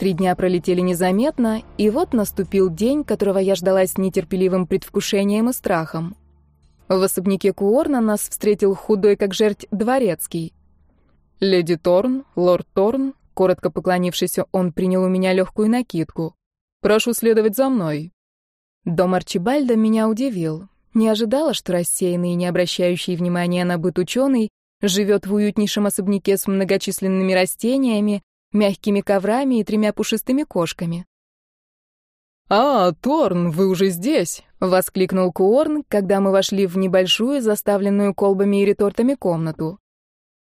Три дня пролетели незаметно, и вот наступил день, которого я ждала с нетерпеливым предвкушением и страхом. В особняке Куорна нас встретил худой, как жерть, дворецкий. «Леди Торн, лорд Торн», коротко поклонившись, он принял у меня легкую накидку. «Прошу следовать за мной». Дом Арчибальда меня удивил. Не ожидала, что рассеянный и не обращающий внимания на быт ученый живет в уютнейшем особняке с многочисленными растениями, мягкими коврами и тремя пушистыми кошками. «А, Торн, вы уже здесь!» — воскликнул Куорн, когда мы вошли в небольшую, заставленную колбами и ретортами комнату.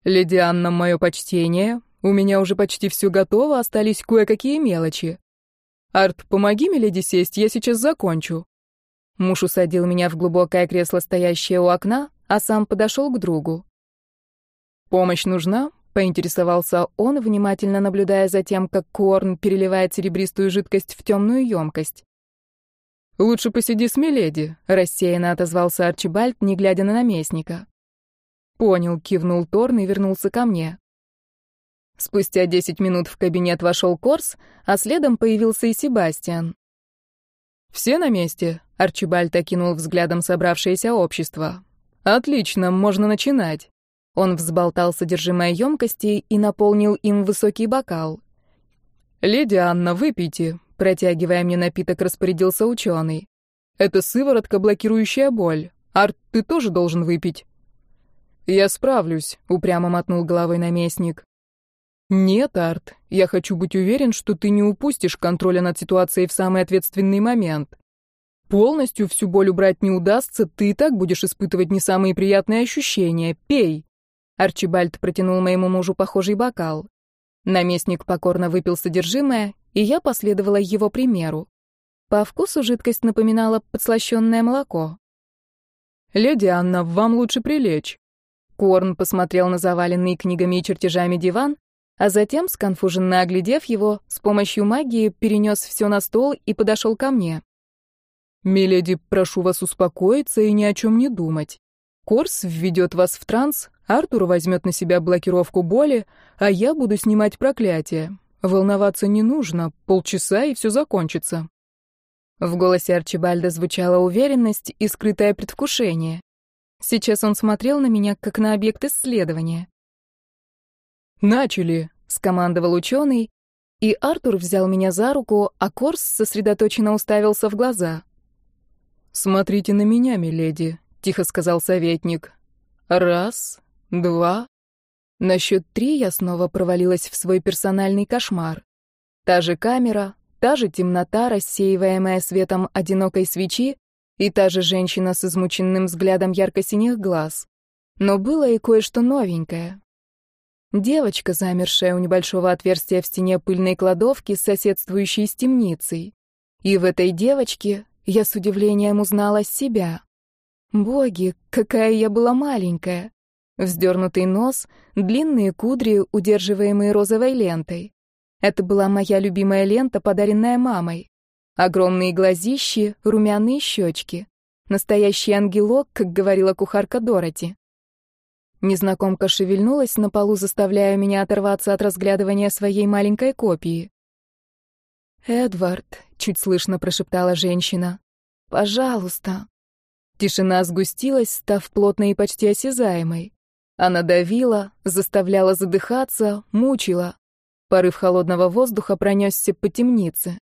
«Леди Анна, мое почтение. У меня уже почти все готово, остались кое-какие мелочи. Арт, помоги мне, леди, сесть, я сейчас закончу». Муж усадил меня в глубокое кресло, стоящее у окна, а сам подошел к другу. «Помощь нужна?» Поинтересовался он, внимательно наблюдая за тем, как Корн переливает серебристую жидкость в темную емкость. «Лучше посиди с Миледи», — рассеянно отозвался Арчибальд, не глядя на наместника. «Понял», — кивнул Торн и вернулся ко мне. Спустя десять минут в кабинет вошел Корс, а следом появился и Себастьян. «Все на месте?» — Арчибальд окинул взглядом собравшееся общество. «Отлично, можно начинать». Он взболтал содержимое емкости и наполнил им высокий бокал. «Леди Анна, выпейте», — протягивая мне напиток, распорядился ученый. «Это сыворотка, блокирующая боль. Арт, ты тоже должен выпить». «Я справлюсь», — упрямо мотнул головой наместник. «Нет, Арт, я хочу быть уверен, что ты не упустишь контроля над ситуацией в самый ответственный момент. Полностью всю боль убрать не удастся, ты и так будешь испытывать не самые приятные ощущения. Пей!» Арчибальд протянул моему мужу похожий бокал. Наместник покорно выпил содержимое, и я последовала его примеру. По вкусу жидкость напоминала подслащённое молоко. «Леди Анна, вам лучше прилечь». Корн посмотрел на заваленный книгами и чертежами диван, а затем, сконфуженно оглядев его, с помощью магии перенес все на стол и подошел ко мне. «Миледи, прошу вас успокоиться и ни о чем не думать. Корс введет вас в транс, Артур возьмет на себя блокировку боли, а я буду снимать проклятие. Волноваться не нужно, полчаса и все закончится. В голосе Арчибальда звучала уверенность и скрытое предвкушение. Сейчас он смотрел на меня, как на объект исследования. «Начали», — скомандовал ученый, и Артур взял меня за руку, а Корс сосредоточенно уставился в глаза. «Смотрите на меня, миледи», — тихо сказал советник. «Раз, два. На счет три я снова провалилась в свой персональный кошмар. Та же камера, та же темнота, рассеиваемая светом одинокой свечи, и та же женщина с измученным взглядом ярко-синих глаз. Но было и кое-что новенькое. Девочка, замершая у небольшого отверстия в стене пыльной кладовки, соседствующей с темницей. И в этой девочке я с удивлением узнала себя. Боги, какая я была маленькая. Вздернутый нос, длинные кудри, удерживаемые розовой лентой. Это была моя любимая лента, подаренная мамой. Огромные глазищи, румяные щечки. Настоящий ангелок, как говорила кухарка Дороти. Незнакомка шевельнулась на полу, заставляя меня оторваться от разглядывания своей маленькой копии. «Эдвард», — чуть слышно прошептала женщина, — «пожалуйста». Тишина сгустилась, став плотной и почти осязаемой. Она давила, заставляла задыхаться, мучила. Порыв холодного воздуха пронесся по темнице.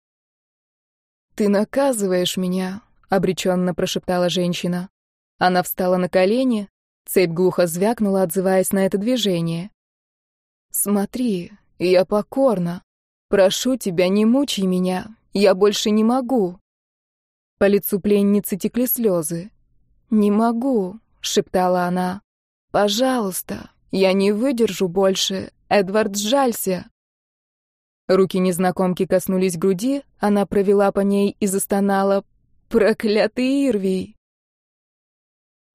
«Ты наказываешь меня», — обреченно прошептала женщина. Она встала на колени, цепь глухо звякнула, отзываясь на это движение. «Смотри, я покорна. Прошу тебя, не мучай меня. Я больше не могу». По лицу пленницы текли слезы. «Не могу», — шептала она. «Пожалуйста, я не выдержу больше. Эдвард, сжалься!» Руки незнакомки коснулись груди, она провела по ней и застонала. «Проклятый Ирвий!»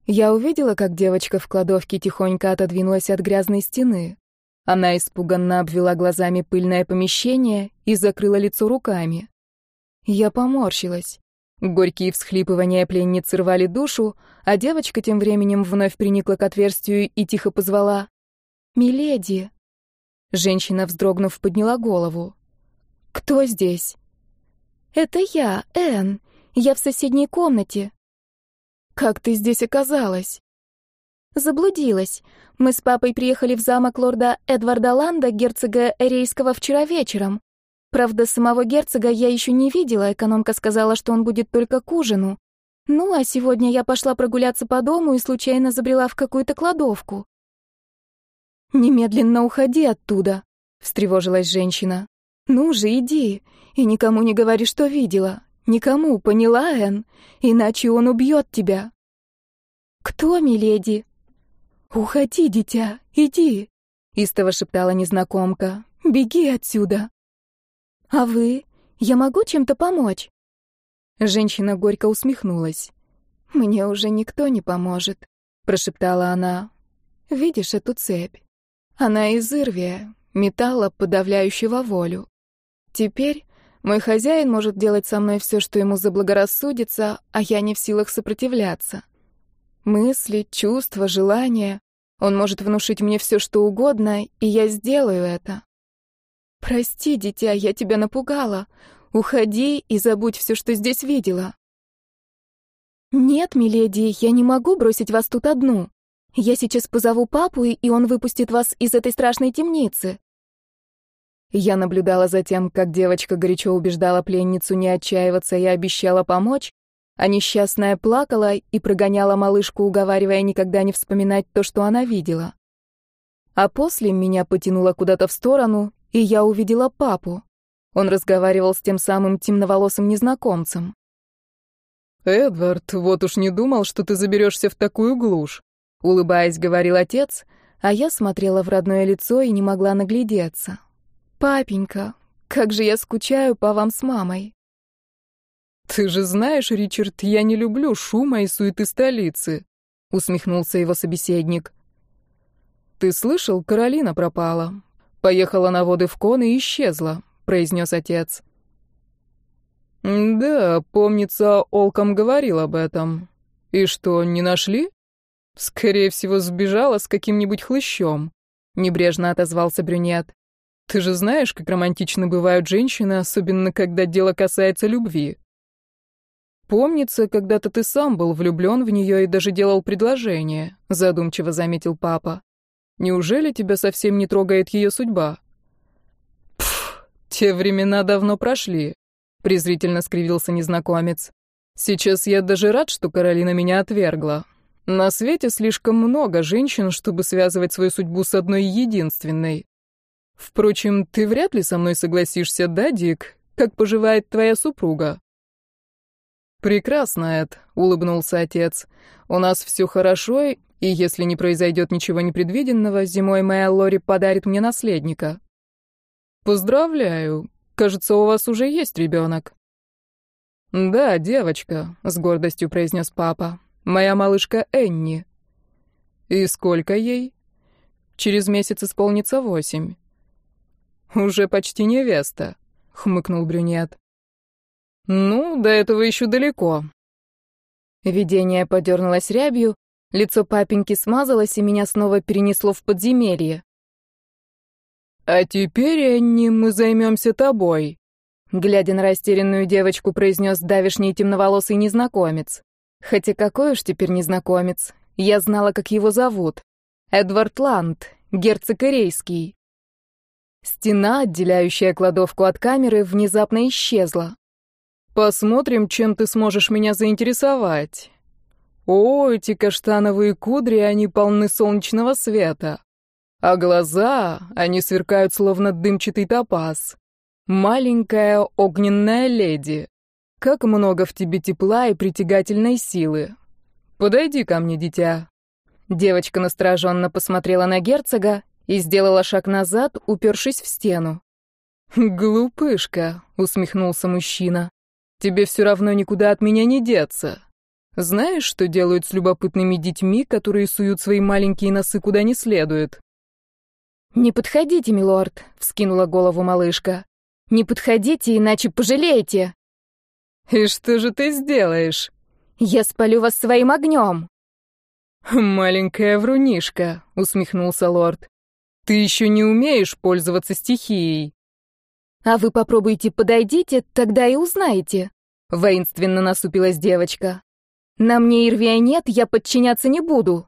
Я увидела, как девочка в кладовке тихонько отодвинулась от грязной стены. Она испуганно обвела глазами пыльное помещение и закрыла лицо руками. Я поморщилась. Горькие всхлипывания пленницы рвали душу, а девочка тем временем вновь приникла к отверстию и тихо позвала «Миледи». Женщина, вздрогнув, подняла голову. «Кто здесь?» «Это я, Энн. Я в соседней комнате». «Как ты здесь оказалась?» «Заблудилась. Мы с папой приехали в замок лорда Эдварда Ланда, герцога Эрейского, вчера вечером. Правда, самого герцога я еще не видела, экономка сказала, что он будет только к ужину. Ну, а сегодня я пошла прогуляться по дому и случайно забрела в какую-то кладовку». «Немедленно уходи оттуда», — встревожилась женщина. «Ну же, иди, и никому не говори, что видела. Никому, поняла, Энн? Иначе он убьет тебя». «Кто, миледи?» «Уходи, дитя, иди», — истово шептала незнакомка. «Беги отсюда». «А вы? Я могу чем-то помочь?» Женщина горько усмехнулась. «Мне уже никто не поможет», — прошептала она. «Видишь эту цепь? Она из Ирвия, металла, подавляющего волю. Теперь мой хозяин может делать со мной все, что ему заблагорассудится, а я не в силах сопротивляться. Мысли, чувства, желания. Он может внушить мне все, что угодно, и я сделаю это. Прости, дитя, я тебя напугала. Уходи и забудь все, что здесь видела. Нет, миледи, я не могу бросить вас тут одну. Я сейчас позову папу, и он выпустит вас из этой страшной темницы. Я наблюдала за тем, как девочка горячо убеждала пленницу не отчаиваться и обещала помочь, а несчастная плакала и прогоняла малышку, уговаривая никогда не вспоминать то, что она видела. А после меня потянуло куда-то в сторону, и я увидела папу. Он разговаривал с тем самым темноволосым незнакомцем. «Эдвард, вот уж не думал, что ты заберешься в такую глушь», — улыбаясь, говорил отец, а я смотрела в родное лицо и не могла наглядеться. «Папенька, как же я скучаю по вам с мамой!» «Ты же знаешь, Ричард, я не люблю шума и суеты столицы», — усмехнулся его собеседник. «Ты слышал, Каролина пропала. Поехала на воды в Кон и исчезла», — произнес отец. «Да, помнится, Олком говорил об этом. И что, не нашли?» «Скорее всего, сбежала с каким-нибудь хлыщом», — небрежно отозвался брюнет. Ты же знаешь, как романтичны бывают женщины, особенно когда дело касается любви. Помнится, когда-то ты сам был влюблен в нее и даже делал предложение, задумчиво заметил папа. Неужели тебя совсем не трогает ее судьба? Пф, те времена давно прошли, презрительно скривился незнакомец. Сейчас я даже рад, что Каролина меня отвергла. На свете слишком много женщин, чтобы связывать свою судьбу с одной единственной. Впрочем, ты вряд ли со мной согласишься, да, Дик? Как поживает твоя супруга? Прекрасно, Эд, улыбнулся отец. У нас все хорошо, и если не произойдет ничего непредвиденного, зимой моя Лори подарит мне наследника. Поздравляю. Кажется, у вас уже есть ребенок. Да, девочка, с гордостью произнес папа. Моя малышка Энни. И сколько ей? Через месяц исполнится восемь. «Уже почти невеста», — хмыкнул брюнет. «Ну, до этого еще далеко». Видение подернулось рябью, лицо папеньки смазалось, и меня снова перенесло в подземелье. «А теперь, Энни, мы займемся тобой», — глядя на растерянную девочку, произнес давишний темноволосый незнакомец. Хотя какой уж теперь незнакомец. Я знала, как его зовут. Эдвард Ланд, герцог Ирейский. Стена, отделяющая кладовку от камеры, внезапно исчезла. «Посмотрим, чем ты сможешь меня заинтересовать. О, эти каштановые кудри, они полны солнечного света. А глаза, они сверкают, словно дымчатый топаз. Маленькая огненная леди. Как много в тебе тепла и притягательной силы. Подойди ко мне, дитя». Девочка настороженно посмотрела на герцога, и сделала шаг назад, упершись в стену. «Глупышка», — усмехнулся мужчина, — «тебе все равно никуда от меня не деться. Знаешь, что делают с любопытными детьми, которые суют свои маленькие носы куда не следует?» «Не подходите, милорд», — вскинула голову малышка. «Не подходите, иначе пожалеете». «И что же ты сделаешь?» «Я спалю вас своим огнем». «Маленькая врунишка», — усмехнулся лорд. Ты еще не умеешь пользоваться стихией. А вы попробуйте подойдите, тогда и узнаете. Воинственно насупилась девочка. На мне Ирвия нет, я подчиняться не буду.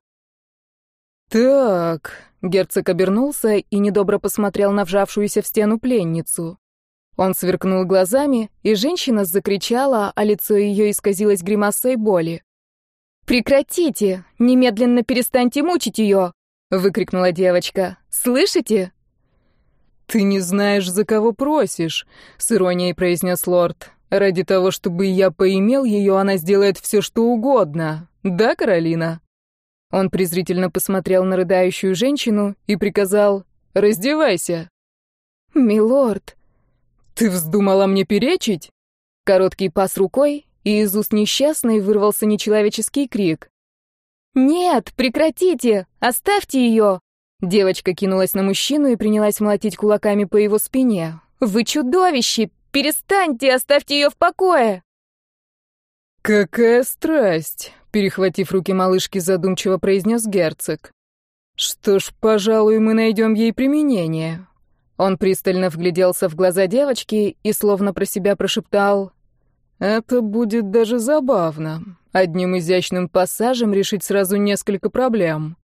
Так, герцог обернулся и недобро посмотрел на вжавшуюся в стену пленницу. Он сверкнул глазами, и женщина закричала, а лицо ее исказилось гримасой боли. «Прекратите! Немедленно перестаньте мучить ее!» — выкрикнула девочка. «Слышите?» «Ты не знаешь, за кого просишь», — с иронией произнес лорд. «Ради того, чтобы я поимел ее, она сделает все, что угодно. Да, Каролина?» Он презрительно посмотрел на рыдающую женщину и приказал «Раздевайся». «Милорд», «Ты вздумала мне перечить?» Короткий пас рукой, и из уст несчастной вырвался нечеловеческий крик. «Нет, прекратите! Оставьте ее!» Девочка кинулась на мужчину и принялась молотить кулаками по его спине. «Вы чудовище! Перестаньте! Оставьте ее в покое!» «Какая страсть!» — перехватив руки малышки, задумчиво произнес герцог. «Что ж, пожалуй, мы найдем ей применение. Он пристально вгляделся в глаза девочки и словно про себя прошептал «Это будет даже забавно. Одним изящным пассажем решить сразу несколько проблем».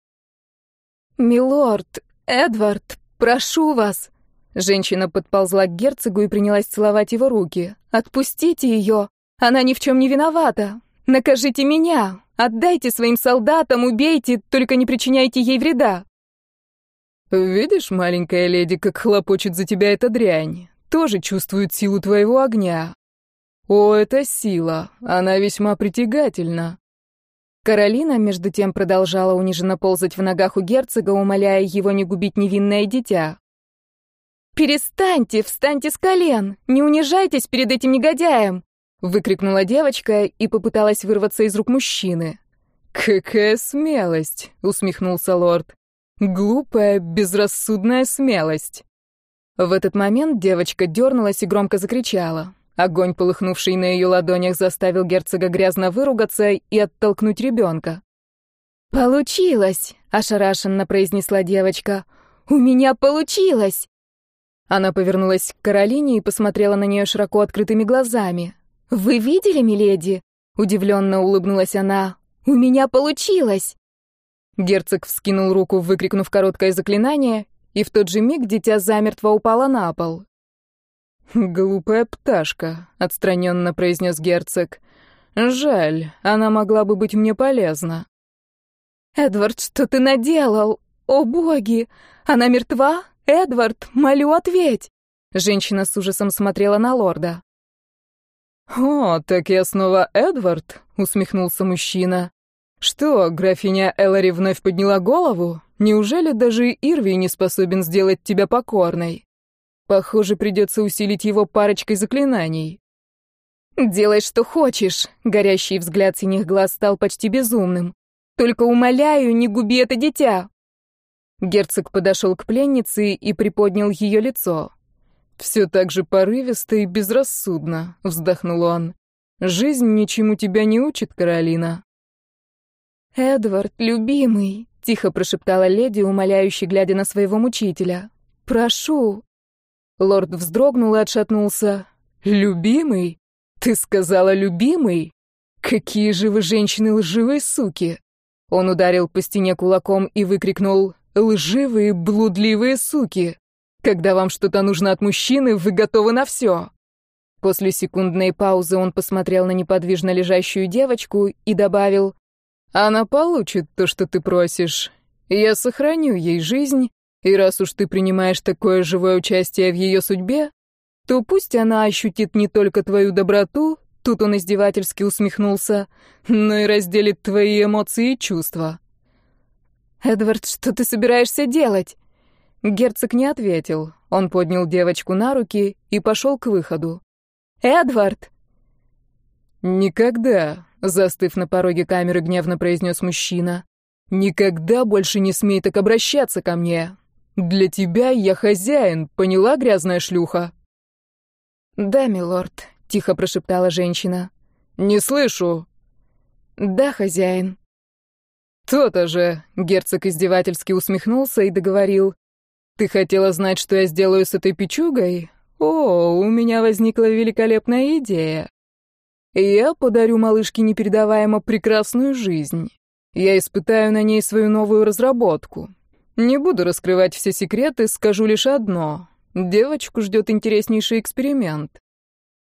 «Милорд, Эдвард, прошу вас!» Женщина подползла к герцогу и принялась целовать его руки. «Отпустите ее! Она ни в чем не виновата! Накажите меня! Отдайте своим солдатам, убейте, только не причиняйте ей вреда!» «Видишь, маленькая леди, как хлопочет за тебя эта дрянь? Тоже чувствует силу твоего огня. О, это сила! Она весьма притягательна!» Каролина, между тем, продолжала униженно ползать в ногах у герцога, умоляя его не губить невинное дитя. «Перестаньте! Встаньте с колен! Не унижайтесь перед этим негодяем!» — выкрикнула девочка и попыталась вырваться из рук мужчины. «Какая смелость!» — усмехнулся лорд. Глупая, безрассудная смелость. В этот момент девочка дернулась и громко закричала. Огонь, полыхнувший на ее ладонях, заставил герцога грязно выругаться и оттолкнуть ребенка. «Получилось!» — ошарашенно произнесла девочка. «У меня получилось!» Она повернулась к Каролине и посмотрела на нее широко открытыми глазами. «Вы видели, миледи?» — удивленно улыбнулась она. «У меня получилось!» Герцог вскинул руку, выкрикнув короткое заклинание, и в тот же миг дитя замертво упало на пол. «Глупая пташка», — отстраненно произнес герцог. «Жаль, она могла бы быть мне полезна». «Эдвард, что ты наделал? О боги! Она мертва? Эдвард, молю, ответь!» Женщина с ужасом смотрела на лорда. «О, так я снова Эдвард?» — усмехнулся мужчина. «Что, графиня Эллари вновь подняла голову? Неужели даже Ирви не способен сделать тебя покорной? Похоже, придется усилить его парочкой заклинаний». «Делай, что хочешь», — горящий взгляд синих глаз стал почти безумным. «Только умоляю, не губи это дитя». Герцог подошел к пленнице и приподнял ее лицо. «Все так же порывисто и безрассудно», — вздохнул он. «Жизнь ничему тебя не учит, Каролина». «Эдвард, любимый», — тихо прошептала леди, умоляюще глядя на своего мучителя. «Прошу». Лорд вздрогнул и отшатнулся. «Любимый? Ты сказала любимый? Какие же вы женщины лживые суки!» Он ударил по стене кулаком и выкрикнул «Лживые, блудливые суки! Когда вам что-то нужно от мужчины, вы готовы на все!» После секундной паузы он посмотрел на неподвижно лежащую девочку и добавил она получит то, что ты просишь. Я сохраню ей жизнь, и раз уж ты принимаешь такое живое участие в ее судьбе, то пусть она ощутит не только твою доброту, тут он издевательски усмехнулся, но и разделит твои эмоции и чувства. «Эдвард, что ты собираешься делать?» Герцог не ответил. Он поднял девочку на руки и пошел к выходу. «Эдвард!» «Никогда, Застыв на пороге камеры, гневно произнес мужчина. «Никогда больше не смей так обращаться ко мне. Для тебя я хозяин, поняла, грязная шлюха?» «Да, милорд», — тихо прошептала женщина. «Не слышу». «Да, хозяин». «То-то же», — герцог издевательски усмехнулся и договорил. «Ты хотела знать, что я сделаю с этой печугой? О, у меня возникла великолепная идея. Я подарю малышке непередаваемо прекрасную жизнь. Я испытаю на ней свою новую разработку. Не буду раскрывать все секреты, скажу лишь одно. Девочку ждет интереснейший эксперимент.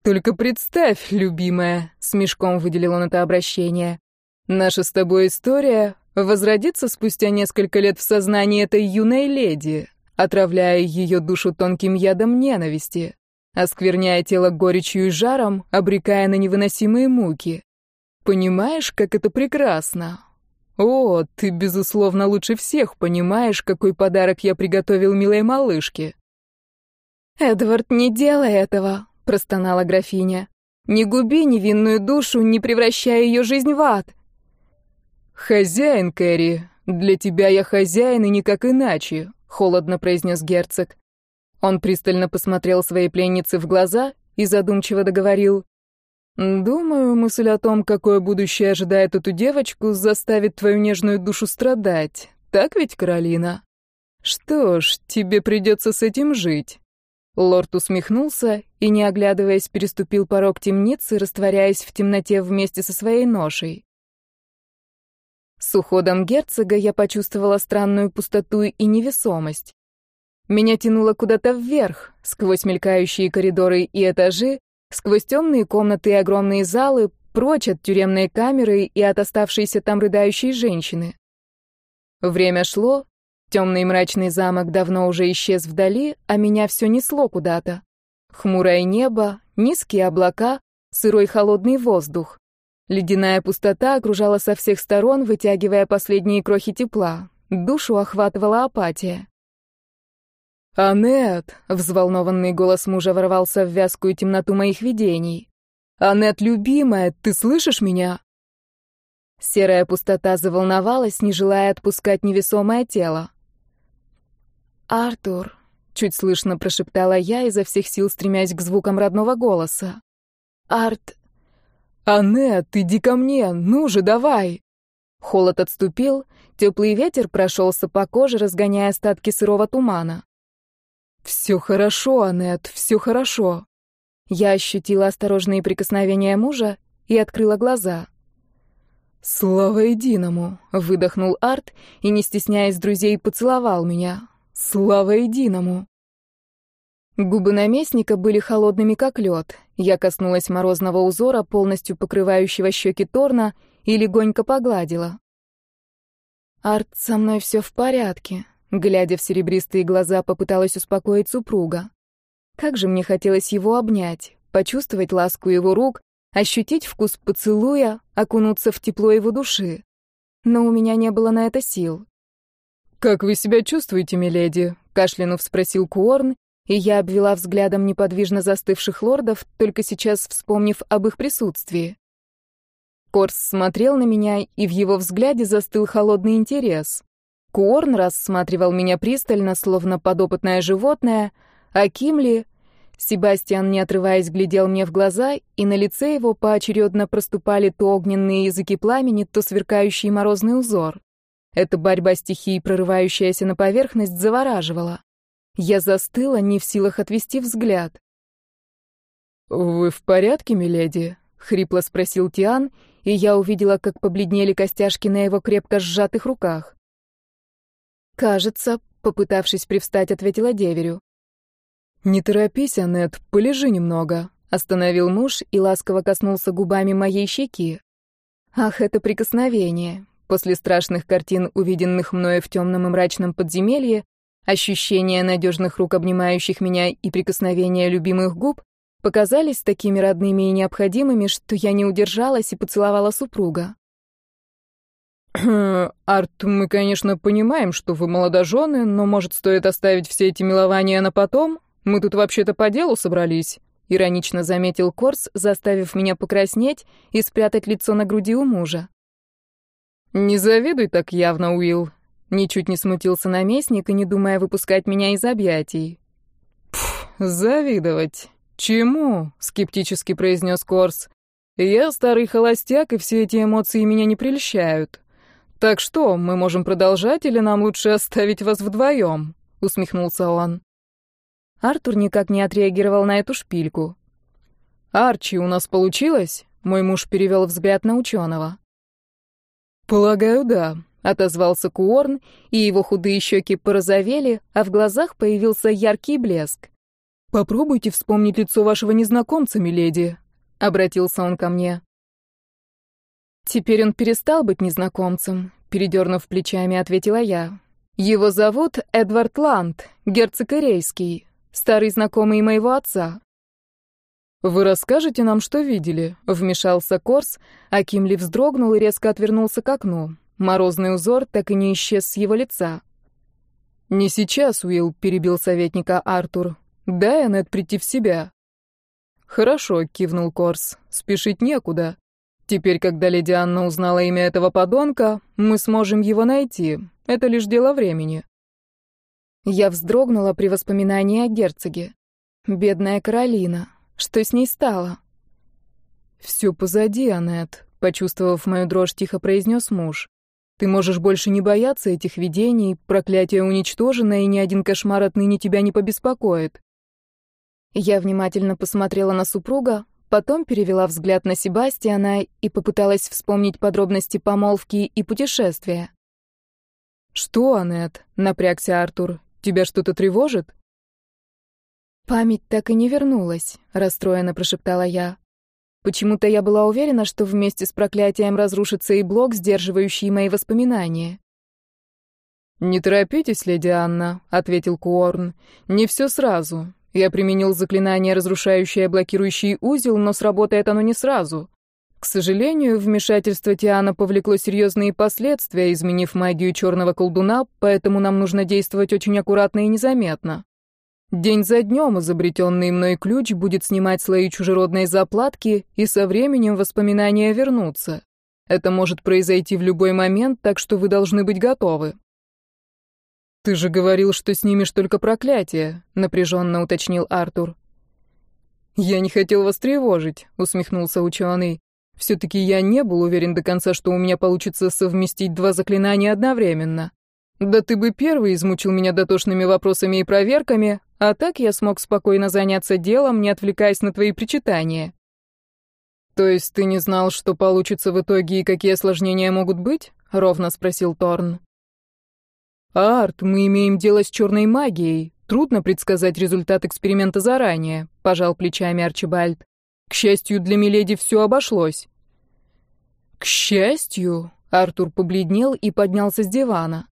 Только представь, любимая, с мешком выделил он это обращение. Наша с тобой история возродится спустя несколько лет в сознании этой юной леди, отравляя ее душу тонким ядом ненависти, оскверняя тело горечью и жаром, обрекая на невыносимые муки. Понимаешь, как это прекрасно? О, ты, безусловно, лучше всех понимаешь, какой подарок я приготовил милой малышке. «Эдвард, не делай этого», — простонала графиня. «Не губи невинную душу, не превращай ее жизнь в ад». «Хозяин, Кэрри, для тебя я хозяин и никак иначе», — холодно произнес герцог. Он пристально посмотрел своей пленнице в глаза и задумчиво договорил. «Думаю, мысль о том, какое будущее ожидает эту девочку, заставит твою нежную душу страдать. Так ведь, Каролина? Что ж, тебе придется с этим жить». Лорд усмехнулся и, не оглядываясь, переступил порог темницы, растворяясь в темноте вместе со своей ношей. С уходом герцога я почувствовала странную пустоту и невесомость. Меня тянуло куда-то вверх, сквозь мелькающие коридоры и этажи, сквозь темные комнаты и огромные залы, прочь от тюремной камеры и от оставшейся там рыдающей женщины. Время шло, Темный мрачный замок давно уже исчез вдали, а меня все несло куда-то. Хмурое небо, низкие облака, сырой холодный воздух. Ледяная пустота окружала со всех сторон, вытягивая последние крохи тепла. Душу охватывала апатия. «Анет!» — взволнованный голос мужа ворвался в вязкую темноту моих видений. «Анет, любимая, ты слышишь меня?» Серая пустота заволновалась, не желая отпускать невесомое тело. «Артур», — чуть слышно прошептала я, изо всех сил стремясь к звукам родного голоса. «Арт...» «Аннет, иди ко мне, ну же, давай!» Холод отступил, теплый ветер прошелся по коже, разгоняя остатки сырого тумана. «Все хорошо, Аннет, все хорошо». Я ощутила осторожные прикосновения мужа и открыла глаза. «Слава единому!» — выдохнул Арт и, не стесняясь друзей, поцеловал меня. Слава единому!» Губы наместника были холодными, как лед. Я коснулась морозного узора, полностью покрывающего щеки Торна, и легонько погладила. «Арт, со мной все в порядке», — глядя в серебристые глаза, попыталась успокоить супруга. Как же мне хотелось его обнять, почувствовать ласку его рук, ощутить вкус поцелуя, окунуться в тепло его души. Но у меня не было на это сил. «Как вы себя чувствуете, миледи?» — кашлянув спросил Куорн, и я обвела взглядом неподвижно застывших лордов, только сейчас вспомнив об их присутствии. Корс смотрел на меня, и в его взгляде застыл холодный интерес. Куорн рассматривал меня пристально, словно подопытное животное, а Кимли... Себастьян, не отрываясь, глядел мне в глаза, и на лице его поочередно проступали то огненные языки пламени, то сверкающий морозный узор. Эта борьба стихий, прорывающаяся на поверхность, завораживала. Я застыла, не в силах отвести взгляд. «Вы в порядке, миледи?» — хрипло спросил Тиан, и я увидела, как побледнели костяшки на его крепко сжатых руках. «Кажется», — попытавшись привстать, ответила деверю. «Не торопись, Аннет, полежи немного», — остановил муж и ласково коснулся губами моей щеки. «Ах, это прикосновение! После страшных картин, увиденных мною в темном и мрачном подземелье, ощущения надежных рук, обнимающих меня, и прикосновения любимых губ показались такими родными и необходимыми, что я не удержалась и поцеловала супруга. «Арт, мы, конечно, понимаем, что вы молодожены, но, может, стоит оставить все эти милования на потом? Мы тут вообще-то по делу собрались», — иронично заметил Корс, заставив меня покраснеть и спрятать лицо на груди у мужа. «Не завидуй так явно, Уилл!» Ничуть не смутился наместник и не думая выпускать меня из объятий. «Пф, завидовать! Чему?» — скептически произнес Корс. «Я старый холостяк, и все эти эмоции меня не прельщают. Так что, мы можем продолжать или нам лучше оставить вас вдвоем?» — усмехнулся он. Артур никак не отреагировал на эту шпильку. «Арчи, у нас получилось?» — мой муж перевел взгляд на ученого. «Полагаю, да», — отозвался Куорн, и его худые щеки порозовели, а в глазах появился яркий блеск. «Попробуйте вспомнить лицо вашего незнакомца, миледи», — обратился он ко мне. «Теперь он перестал быть незнакомцем», — передернув плечами, ответила я. «Его зовут Эдвард Ланд, герцог Ирейский, старый знакомый моего отца». «Вы расскажете нам, что видели?» — вмешался Корс, а Кимли вздрогнул и резко отвернулся к окну. Морозный узор так и не исчез с его лица. «Не сейчас, Уилл», — перебил советника Артур. «Дай Аннет прийти в себя». «Хорошо», — кивнул Корс. «Спешить некуда. Теперь, когда леди Анна узнала имя этого подонка, мы сможем его найти. Это лишь дело времени». Я вздрогнула при воспоминании о герцоге. Бедная Каролина. Что с ней стало? «Все позади, Аннет», — почувствовав мою дрожь, тихо произнес муж. «Ты можешь больше не бояться этих видений, проклятие уничтожено, и ни один кошмар отныне тебя не побеспокоит». Я внимательно посмотрела на супруга, потом перевела взгляд на Себастьяна и попыталась вспомнить подробности помолвки и путешествия. «Что, Аннет?» — напрягся Артур. «Тебя что-то тревожит?» «Память так и не вернулась», — расстроенно прошептала я. Почему-то я была уверена, что вместе с проклятием разрушится и блок, сдерживающий мои воспоминания. «Не торопитесь, леди Анна», — ответил Куорн. «Не все сразу. Я применил заклинание, разрушающее блокирующий узел, но сработает оно не сразу. К сожалению, вмешательство Тиана повлекло серьезные последствия, изменив магию черного колдуна, поэтому нам нужно действовать очень аккуратно и незаметно. День за днем изобретенный мной ключ будет снимать слои чужеродной заплатки, и со временем воспоминания вернутся. Это может произойти в любой момент, так что вы должны быть готовы. «Ты же говорил, что снимешь только проклятие», — напряженно уточнил Артур. «Я не хотел вас тревожить», — усмехнулся ученый. «Все-таки я не был уверен до конца, что у меня получится совместить два заклинания одновременно. Да ты бы первый измучил меня дотошными вопросами и проверками, а так я смог спокойно заняться делом, не отвлекаясь на твои причитания. То есть ты не знал, что получится в итоге и какие осложнения могут быть? ровно спросил Торн. Арт, мы имеем дело с черной магией. Трудно предсказать результат эксперимента заранее, пожал плечами Арчибальд. К счастью, для Миледи все обошлось. К счастью, Артур побледнел и поднялся с дивана.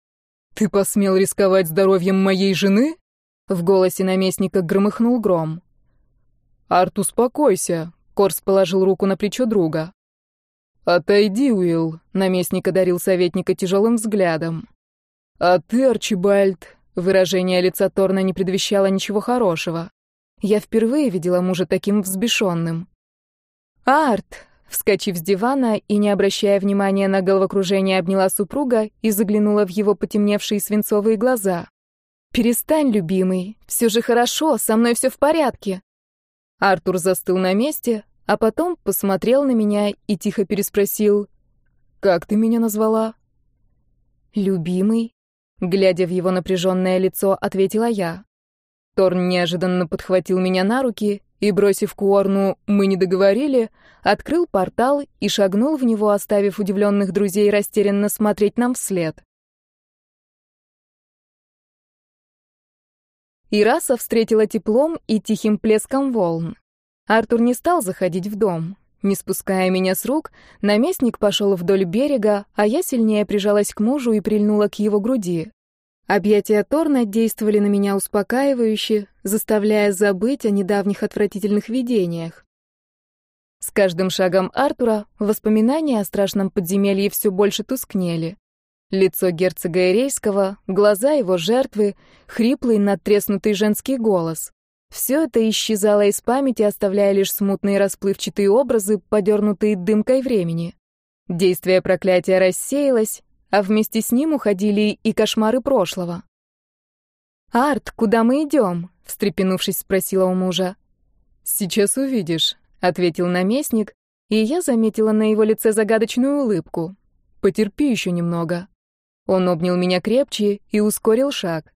Ты посмел рисковать здоровьем моей жены? В голосе наместника громыхнул гром. «Арт, успокойся», — Корс положил руку на плечо друга. «Отойди, Уилл», — наместник одарил советника тяжелым взглядом. «А ты, Арчибальд», — выражение лица Торна не предвещало ничего хорошего. Я впервые видела мужа таким взбешенным. «Арт», — вскочив с дивана и не обращая внимания на головокружение, обняла супруга и заглянула в его потемневшие свинцовые глаза. «Перестань, любимый. Все же хорошо, со мной все в порядке». Артур застыл на месте, а потом посмотрел на меня и тихо переспросил. «Как ты меня назвала?» «Любимый», — глядя в его напряженное лицо, ответила я. Торн неожиданно подхватил меня на руки и, бросив Куорну «мы не договорили», открыл портал и шагнул в него, оставив удивленных друзей растерянно смотреть нам вслед. Ираса встретила теплом и тихим плеском волн. Артур не стал заходить в дом. Не спуская меня с рук, наместник пошел вдоль берега, а я сильнее прижалась к мужу и прильнула к его груди. Объятия Торна действовали на меня успокаивающе, заставляя забыть о недавних отвратительных видениях. С каждым шагом Артура воспоминания о страшном подземелье все больше тускнели. Лицо герцога Эрейского, глаза его жертвы, хриплый, надтреснутый женский голос. Все это исчезало из памяти, оставляя лишь смутные расплывчатые образы, подернутые дымкой времени. Действие проклятия рассеялось, а вместе с ним уходили и кошмары прошлого. «Арт, куда мы идем?» — встрепенувшись, спросила у мужа. «Сейчас увидишь», — ответил наместник, и я заметила на его лице загадочную улыбку. «Потерпи еще немного». Он обнял меня крепче и ускорил шаг.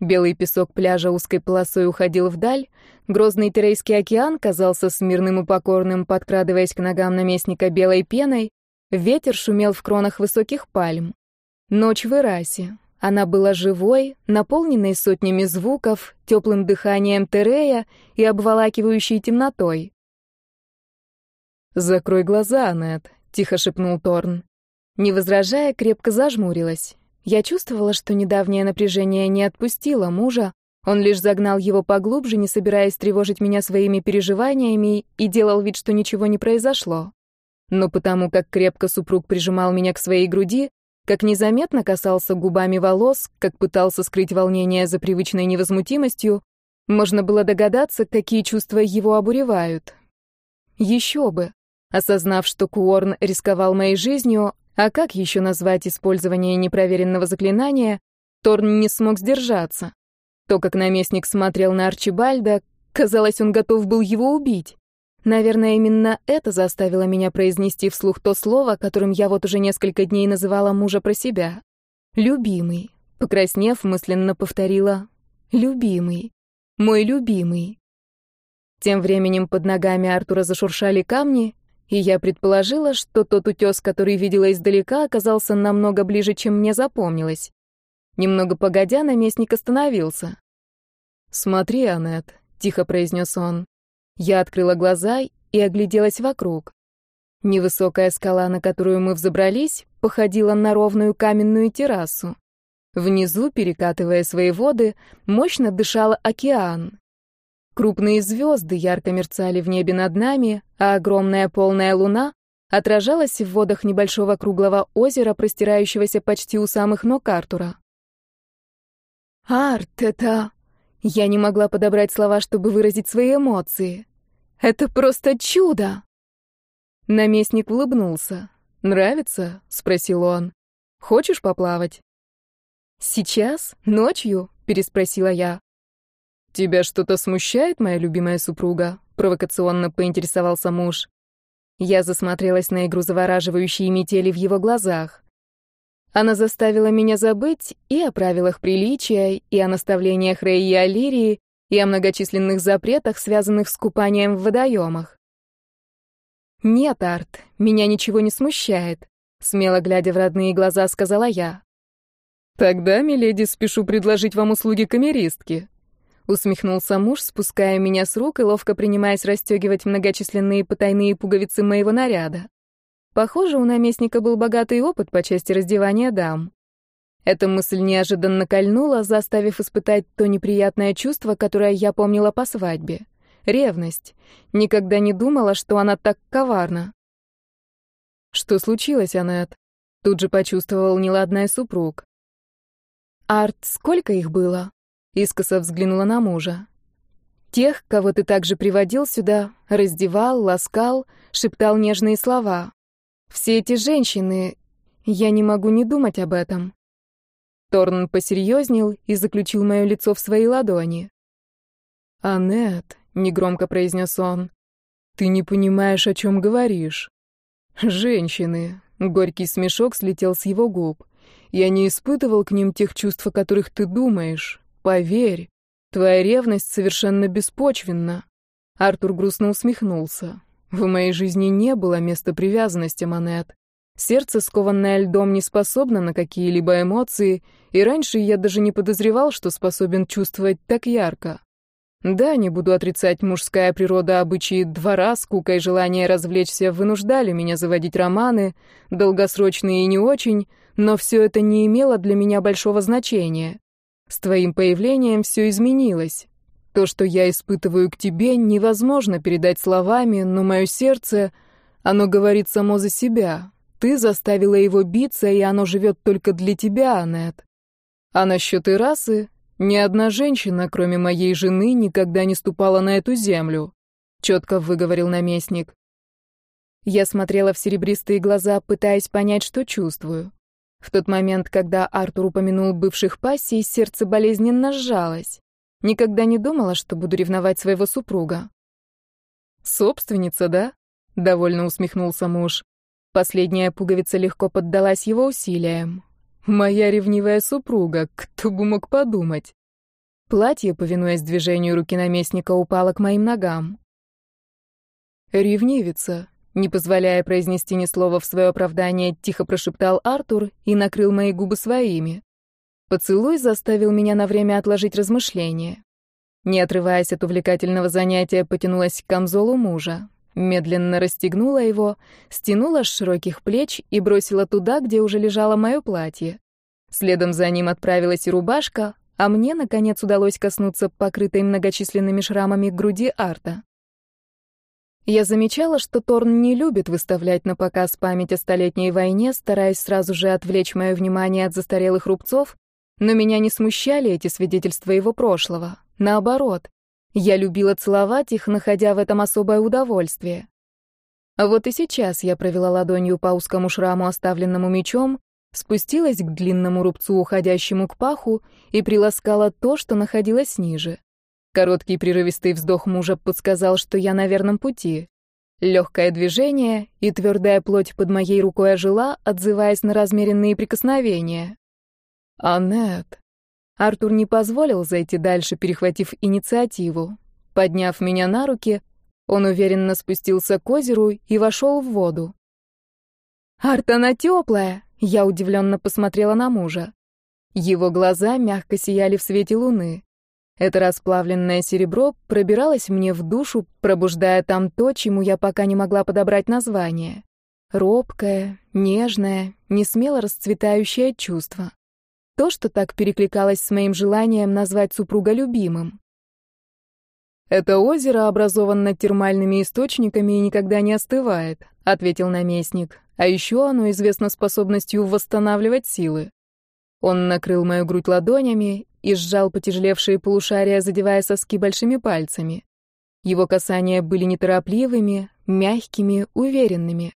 Белый песок пляжа узкой полосой уходил вдаль, грозный Терейский океан казался смирным и покорным, подкрадываясь к ногам наместника белой пеной, ветер шумел в кронах высоких пальм. Ночь в Ирасе. Она была живой, наполненной сотнями звуков, теплым дыханием Терея и обволакивающей темнотой. «Закрой глаза, Аннет», — тихо шепнул Торн. Не возражая, крепко зажмурилась. Я чувствовала, что недавнее напряжение не отпустило мужа, он лишь загнал его поглубже, не собираясь тревожить меня своими переживаниями, и делал вид, что ничего не произошло. Но потому как крепко супруг прижимал меня к своей груди, как незаметно касался губами волос, как пытался скрыть волнение за привычной невозмутимостью, можно было догадаться, какие чувства его обуревают. Еще бы. Осознав, что Куорн рисковал моей жизнью, а как еще назвать использование непроверенного заклинания, Торн не смог сдержаться. То, как наместник смотрел на Арчибальда, казалось, он готов был его убить. Наверное, именно это заставило меня произнести вслух то слово, которым я вот уже несколько дней называла мужа про себя. «Любимый». Покраснев, мысленно повторила «Любимый». «Мой любимый». Тем временем под ногами Артура зашуршали камни, и я предположила, что тот утес, который видела издалека, оказался намного ближе, чем мне запомнилось. Немного погодя, наместник остановился. «Смотри, Аннет», — тихо произнес он. Я открыла глаза и огляделась вокруг. Невысокая скала, на которую мы взобрались, походила на ровную каменную террасу. Внизу, перекатывая свои воды, мощно дышал океан. Крупные звезды ярко мерцали в небе над нами, а огромная полная луна отражалась в водах небольшого круглого озера, простирающегося почти у самых ног Артура. «Арт, это...» Я не могла подобрать слова, чтобы выразить свои эмоции. «Это просто чудо!» Наместник улыбнулся. «Нравится?» — спросил он. «Хочешь поплавать?» «Сейчас? Ночью?» — переспросила я. «Тебя что-то смущает, моя любимая супруга?» — провокационно поинтересовался муж. Я засмотрелась на игру завораживающей метели в его глазах. Она заставила меня забыть и о правилах приличия, и о наставлениях Рэй и Алирии, и о многочисленных запретах, связанных с купанием в водоемах. «Нет, Арт, меня ничего не смущает», — смело глядя в родные глаза, сказала я. «Тогда, миледи, спешу предложить вам услуги камеристки», Усмехнулся муж, спуская меня с рук и ловко принимаясь расстегивать многочисленные потайные пуговицы моего наряда. Похоже, у наместника был богатый опыт по части раздевания дам. Эта мысль неожиданно кольнула, заставив испытать то неприятное чувство, которое я помнила по свадьбе. Ревность. Никогда не думала, что она так коварна. Что случилось, Аннет? Тут же почувствовал неладное супруг. Арт, сколько их было? Искоса взглянула на мужа. Тех, кого ты также приводил сюда, раздевал, ласкал, шептал нежные слова. Все эти женщины... Я не могу не думать об этом. Торн посерьезнел и заключил мое лицо в свои ладони. «Аннет», — негромко произнес он, — «ты не понимаешь, о чем говоришь. Женщины». Горький смешок слетел с его губ. «Я не испытывал к ним тех чувств, о которых ты думаешь. Поверь, твоя ревность совершенно беспочвенна. Артур грустно усмехнулся. В моей жизни не было места привязанности, Манет. Сердце, скованное льдом, не способно на какие-либо эмоции, и раньше я даже не подозревал, что способен чувствовать так ярко. Да, не буду отрицать, мужская природа, обычаи двора, скука и желание развлечься вынуждали меня заводить романы, долгосрочные и не очень, но все это не имело для меня большого значения. С твоим появлением все изменилось. То, что я испытываю к тебе, невозможно передать словами, но мое сердце, оно говорит само за себя. Ты заставила его биться, и оно живет только для тебя, Аннет. А насчет Ирасы, ни одна женщина, кроме моей жены, никогда не ступала на эту землю, четко выговорил наместник. Я смотрела в серебристые глаза, пытаясь понять, что чувствую. В тот момент, когда Артур упомянул бывших пассий, сердце болезненно сжалось. Никогда не думала, что буду ревновать своего супруга. «Собственница, да?» — довольно усмехнулся муж. Последняя пуговица легко поддалась его усилиям. «Моя ревнивая супруга, кто бы мог подумать?» Платье, повинуясь движению руки наместника, упало к моим ногам. «Ревнивица», не позволяя произнести ни слова в свое оправдание, тихо прошептал Артур и накрыл мои губы своими. Поцелуй заставил меня на время отложить размышления. Не отрываясь от увлекательного занятия, потянулась к камзолу мужа, медленно расстегнула его, стянула с широких плеч и бросила туда, где уже лежало мое платье. Следом за ним отправилась и рубашка, а мне, наконец, удалось коснуться покрытой многочисленными шрамами груди Арта. Я замечала, что Торн не любит выставлять на показ память о Столетней войне, стараясь сразу же отвлечь мое внимание от застарелых рубцов, но меня не смущали эти свидетельства его прошлого. Наоборот, я любила целовать их, находя в этом особое удовольствие. Вот и сейчас я провела ладонью по узкому шраму, оставленному мечом, спустилась к длинному рубцу, уходящему к паху, и приласкала то, что находилось ниже. Короткий прерывистый вздох мужа подсказал, что я на верном пути. Легкое движение, и твердая плоть под моей рукой ожила, отзываясь на размеренные прикосновения. «Аннет!» Артур не позволил зайти дальше, перехватив инициативу. Подняв меня на руки, он уверенно спустился к озеру и вошел в воду. «Арт, она теплая!» Я удивленно посмотрела на мужа. Его глаза мягко сияли в свете луны. Это расплавленное серебро пробиралось мне в душу, пробуждая там то, чему я пока не могла подобрать название. Робкое, нежное, несмело расцветающее чувство. То, что так перекликалось с моим желанием назвать супруга любимым. «Это озеро образовано термальными источниками и никогда не остывает», — ответил наместник. «А еще оно известно способностью восстанавливать силы». Он накрыл мою грудь ладонями и сжал потяжелевшие полушария, задевая соски большими пальцами. Его касания были неторопливыми, мягкими, уверенными.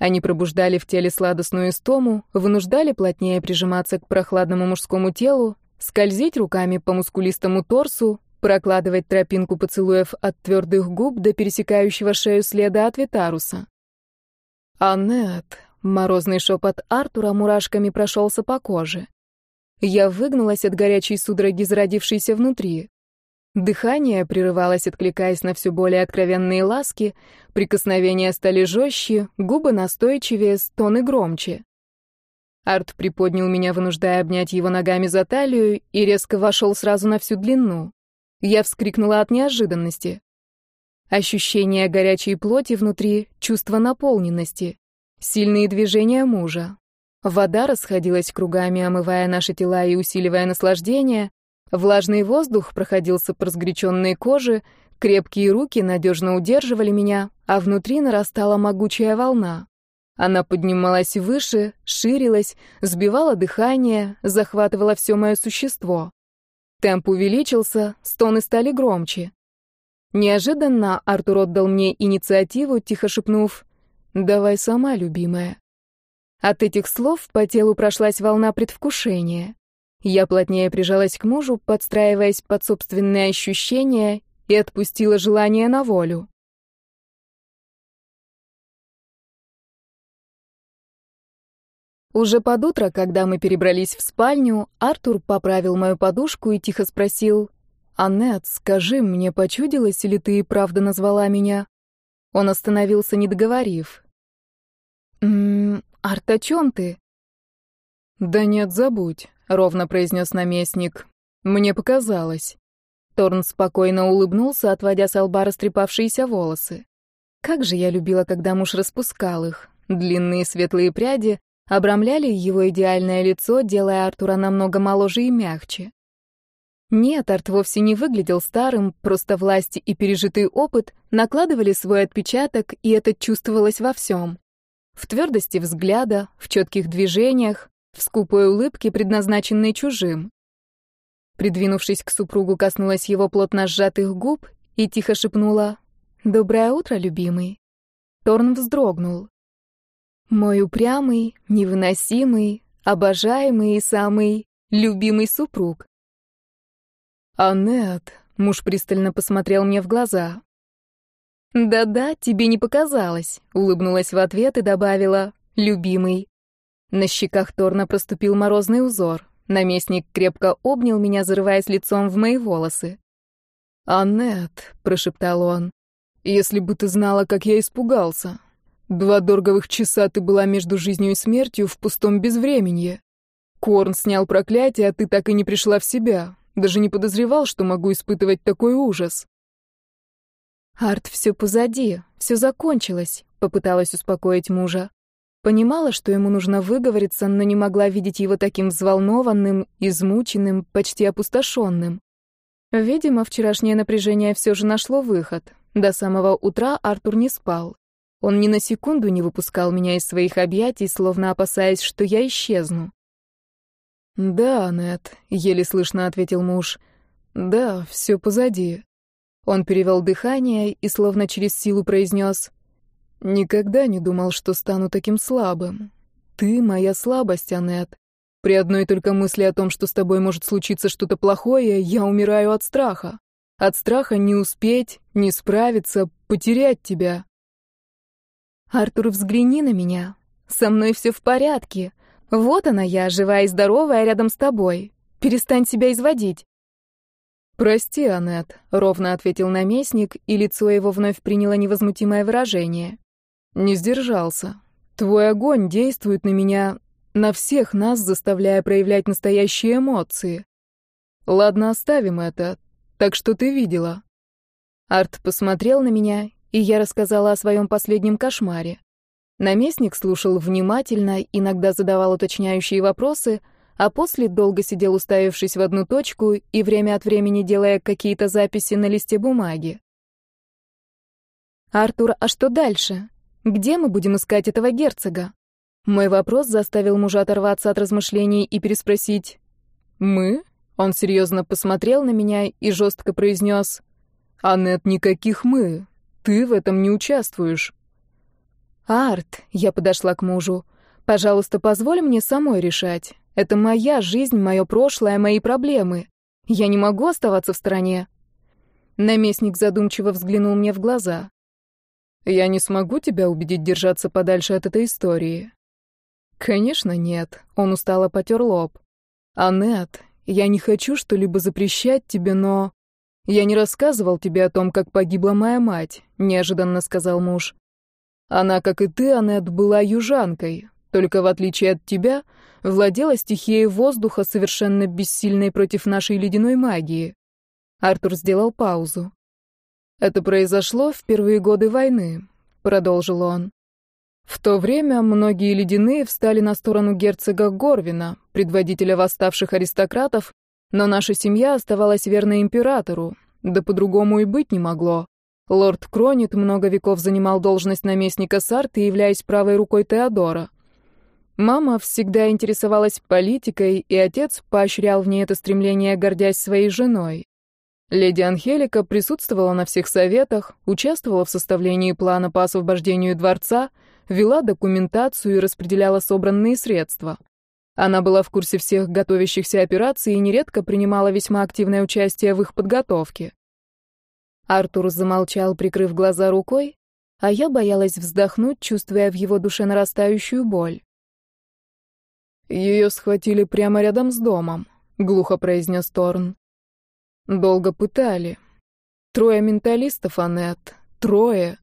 Они пробуждали в теле сладостную истому, вынуждали плотнее прижиматься к прохладному мужскому телу, скользить руками по мускулистому торсу, прокладывать тропинку поцелуев от твердых губ до пересекающего шею следа от Витаруса. «Аннет», — морозный шепот Артура мурашками прошелся по коже. Я выгнулась от горячей судороги, зародившейся внутри. Дыхание прерывалось, откликаясь на все более откровенные ласки, прикосновения стали жестче, губы настойчивее, стоны громче. Арт приподнял меня, вынуждая обнять его ногами за талию, и резко вошел сразу на всю длину. Я вскрикнула от неожиданности. Ощущение горячей плоти внутри, чувство наполненности, сильные движения мужа, Вода расходилась кругами, омывая наши тела и усиливая наслаждение. Влажный воздух проходился по разгоряченной коже, крепкие руки надежно удерживали меня, а внутри нарастала могучая волна. Она поднималась выше, ширилась, сбивала дыхание, захватывала все мое существо. Темп увеличился, стоны стали громче. Неожиданно Артур отдал мне инициативу, тихо шепнув «Давай сама, любимая». От этих слов по телу прошлась волна предвкушения. Я плотнее прижалась к мужу, подстраиваясь под собственные ощущения, и отпустила желание на волю. Уже под утро, когда мы перебрались в спальню, Артур поправил мою подушку и тихо спросил, «Аннет, скажи, мне почудилось, или ты и правда назвала меня?» Он остановился, не договорив. «М «Арт, о чем ты?» «Да нет, забудь», — ровно произнес наместник. «Мне показалось». Торн спокойно улыбнулся, отводя с лба растрепавшиеся волосы. Как же я любила, когда муж распускал их. Длинные светлые пряди обрамляли его идеальное лицо, делая Артура намного моложе и мягче. Нет, Арт вовсе не выглядел старым, просто власти и пережитый опыт накладывали свой отпечаток, и это чувствовалось во всем. В твердости взгляда, в четких движениях, в скупой улыбке, предназначенной чужим. Придвинувшись к супругу, коснулась его плотно сжатых губ и тихо шепнула «Доброе утро, любимый». Торн вздрогнул. «Мой упрямый, невыносимый, обожаемый и самый любимый супруг». «Аннет», — муж пристально посмотрел мне в глаза, «Да-да, тебе не показалось», — улыбнулась в ответ и добавила «любимый». На щеках Торна проступил морозный узор. Наместник крепко обнял меня, зарываясь лицом в мои волосы. «Аннет», — прошептал он, — «если бы ты знала, как я испугался. Два дорговых часа ты была между жизнью и смертью в пустом безвременье. Корн снял проклятие, а ты так и не пришла в себя. Даже не подозревал, что могу испытывать такой ужас». «Арт, все позади, все закончилось», — попыталась успокоить мужа. Понимала, что ему нужно выговориться, но не могла видеть его таким взволнованным, измученным, почти опустошенным. Видимо, вчерашнее напряжение все же нашло выход. До самого утра Артур не спал. Он ни на секунду не выпускал меня из своих объятий, словно опасаясь, что я исчезну. «Да, Нет, еле слышно ответил муж. «Да, все позади». Он перевел дыхание и словно через силу произнес Никогда не думал, что стану таким слабым. Ты моя слабость, Анет. При одной только мысли о том, что с тобой может случиться что-то плохое, я умираю от страха. От страха не успеть, не справиться, потерять тебя. Артур, взгляни на меня. Со мной все в порядке. Вот она я, живая и здоровая, рядом с тобой. Перестань себя изводить. «Прости, Анет», — ровно ответил наместник, и лицо его вновь приняло невозмутимое выражение. Не сдержался. Твой огонь действует на меня, на всех нас, заставляя проявлять настоящие эмоции. Ладно, оставим это. Так что ты видела? Арт посмотрел на меня, и я рассказала о своем последнем кошмаре. Наместник слушал внимательно, иногда задавал уточняющие вопросы, а после долго сидел, уставившись в одну точку и время от времени делая какие-то записи на листе бумаги. «Артур, а что дальше?» Где мы будем искать этого герцога? Мой вопрос заставил мужа оторваться от размышлений и переспросить. «Мы?» Он серьезно посмотрел на меня и жестко произнес. «А нет никаких «мы». Ты в этом не участвуешь». «Арт», — я подошла к мужу, — «пожалуйста, позволь мне самой решать. Это моя жизнь, мое прошлое, мои проблемы. Я не могу оставаться в стороне». Наместник задумчиво взглянул мне в глаза. Я не смогу тебя убедить держаться подальше от этой истории. Конечно, нет. Он устало потер лоб. Анет, я не хочу что-либо запрещать тебе, но... Я не рассказывал тебе о том, как погибла моя мать, неожиданно сказал муж. Она, как и ты, Анет, была южанкой, только в отличие от тебя, владела стихией воздуха, совершенно бессильной против нашей ледяной магии. Артур сделал паузу. Это произошло в первые годы войны, продолжил он. В то время многие ледяные встали на сторону герцога Горвина, предводителя восставших аристократов, но наша семья оставалась верной императору, да по-другому и быть не могло. Лорд Кронит много веков занимал должность наместника Сарты, являясь правой рукой Теодора. Мама всегда интересовалась политикой, и отец поощрял в ней это стремление, гордясь своей женой. Леди Анхелика присутствовала на всех советах, участвовала в составлении плана по освобождению дворца, вела документацию и распределяла собранные средства. Она была в курсе всех готовящихся операций и нередко принимала весьма активное участие в их подготовке. Артур замолчал, прикрыв глаза рукой, а я боялась вздохнуть, чувствуя в его душе нарастающую боль. «Ее схватили прямо рядом с домом», — глухо произнес Торн. Долго пытали. Трое менталистов, Аннет. Трое.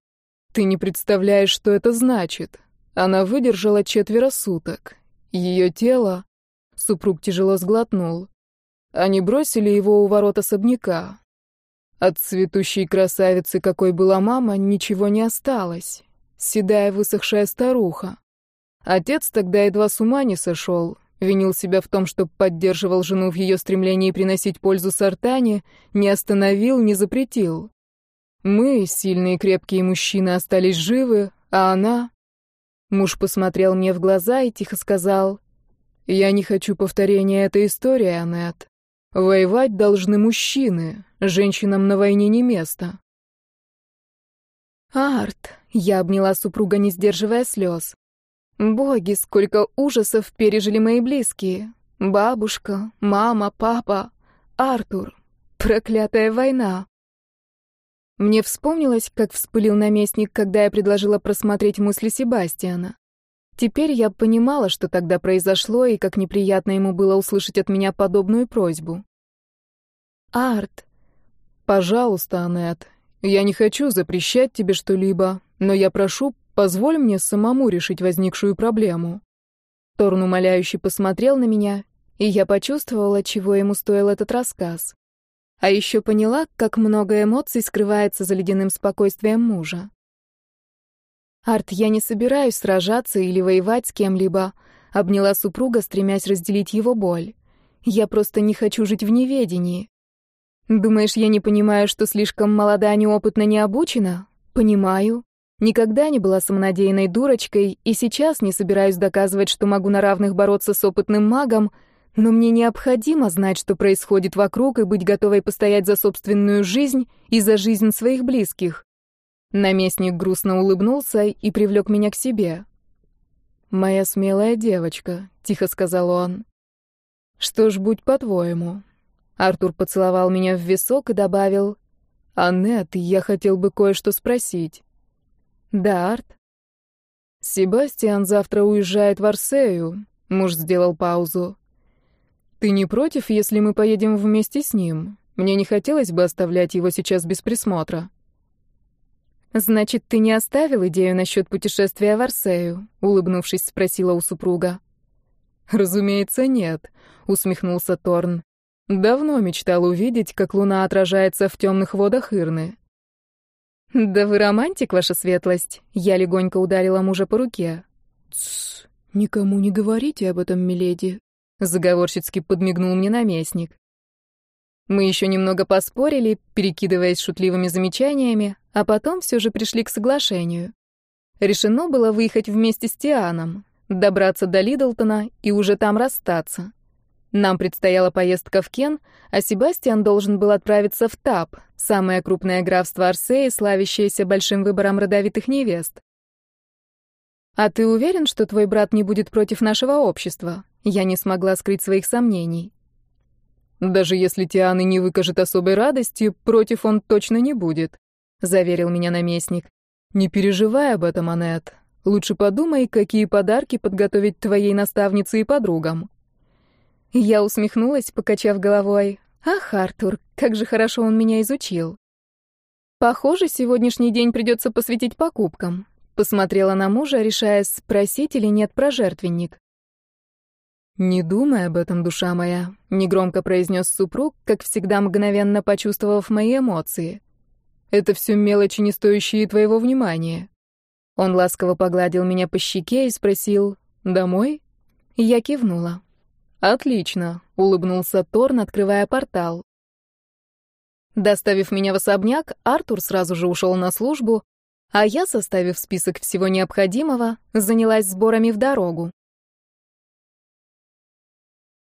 Ты не представляешь, что это значит. Она выдержала четверо суток. Ее тело... Супруг тяжело сглотнул. Они бросили его у ворот особняка. От цветущей красавицы, какой была мама, ничего не осталось. Седая высохшая старуха. Отец тогда едва с ума не сошел. Винил себя в том, что поддерживал жену в ее стремлении приносить пользу Сартане, не остановил, не запретил. Мы, сильные крепкие мужчины, остались живы, а она... Муж посмотрел мне в глаза и тихо сказал, «Я не хочу повторения этой истории, Аннет. Воевать должны мужчины, женщинам на войне не место». «Арт», — я обняла супруга, не сдерживая слез. Боги, сколько ужасов пережили мои близкие. Бабушка, мама, папа, Артур. Проклятая война. Мне вспомнилось, как вспылил наместник, когда я предложила просмотреть мысли Себастьяна. Теперь я понимала, что тогда произошло, и как неприятно ему было услышать от меня подобную просьбу. «Арт!» «Пожалуйста, Аннет, я не хочу запрещать тебе что-либо, но я прошу, позволь мне самому решить возникшую проблему». Торн умоляюще посмотрел на меня, и я почувствовала, чего ему стоил этот рассказ. А еще поняла, как много эмоций скрывается за ледяным спокойствием мужа. «Арт, я не собираюсь сражаться или воевать с кем-либо», — обняла супруга, стремясь разделить его боль. «Я просто не хочу жить в неведении. Думаешь, я не понимаю, что слишком молода, неопытна, не обучена? Понимаю. Никогда не была самонадеянной дурочкой, и сейчас не собираюсь доказывать, что могу на равных бороться с опытным магом, но мне необходимо знать, что происходит вокруг, и быть готовой постоять за собственную жизнь и за жизнь своих близких. Наместник грустно улыбнулся и привлек меня к себе. «Моя смелая девочка», — тихо сказал он. «Что ж, будь по-твоему». Артур поцеловал меня в висок и добавил, «Аннет, я хотел бы кое-что спросить». «Да, Арт?» «Себастьян завтра уезжает в Арсею», — муж сделал паузу. «Ты не против, если мы поедем вместе с ним? Мне не хотелось бы оставлять его сейчас без присмотра». «Значит, ты не оставил идею насчет путешествия в Арсею?» — улыбнувшись, спросила у супруга. «Разумеется, нет», — усмехнулся Торн. «Давно мечтал увидеть, как луна отражается в темных водах Ирны». «Да вы романтик, ваша светлость!» Я легонько ударила мужа по руке. «Тссс, никому не говорите об этом, миледи», Заговорщицки подмигнул мне наместник. Мы еще немного поспорили, перекидываясь шутливыми замечаниями, а потом все же пришли к соглашению. Решено было выехать вместе с Тианом, добраться до Лидлтона и уже там расстаться. Нам предстояла поездка в Кен, а Себастьян должен был отправиться в Тап, самое крупное графство Арсеи, славящееся большим выбором родовитых невест. «А ты уверен, что твой брат не будет против нашего общества?» Я не смогла скрыть своих сомнений. «Даже если Тианы не выкажет особой радости, против он точно не будет», — заверил меня наместник. «Не переживай об этом, Анет. Лучше подумай, какие подарки подготовить твоей наставнице и подругам». Я усмехнулась, покачав головой. «Ах, Артур, как же хорошо он меня изучил». «Похоже, сегодняшний день придется посвятить покупкам», — посмотрела на мужа, решая, спросить или нет про жертвенник. «Не думай об этом, душа моя», — негромко произнес супруг, как всегда мгновенно почувствовав мои эмоции. «Это все мелочи, не стоящие твоего внимания». Он ласково погладил меня по щеке и спросил «Домой?» Я кивнула. «Отлично», — улыбнулся Торн, открывая портал. Доставив меня в особняк, Артур сразу же ушел на службу, а я, составив список всего необходимого, занялась сборами в дорогу.